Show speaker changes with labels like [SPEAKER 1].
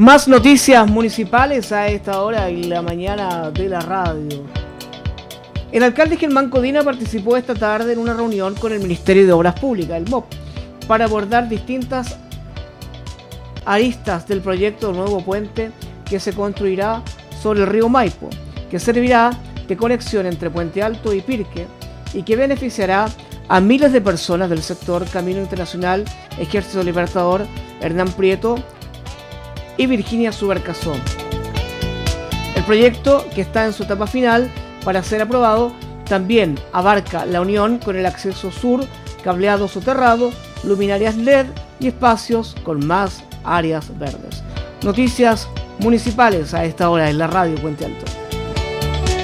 [SPEAKER 1] Más noticias municipales a esta hora en la mañana de la radio. El alcalde Germán Codina participó esta tarde en una reunión con el Ministerio de Obras Públicas, el MOP, para abordar distintas aristas del proyecto Nuevo Puente que se construirá sobre el río Maipo, que servirá de conexión entre Puente Alto y Pirque y que beneficiará a miles de personas del sector Camino Internacional Ejército Libertador Hernán Prieto y Virginia Subercazón. El proyecto, que está en su etapa final para ser aprobado, también abarca la unión con el acceso sur, cableado soterrado, luminarias LED y espacios con más áreas verdes. Noticias municipales a esta hora en la radio Puente Alto.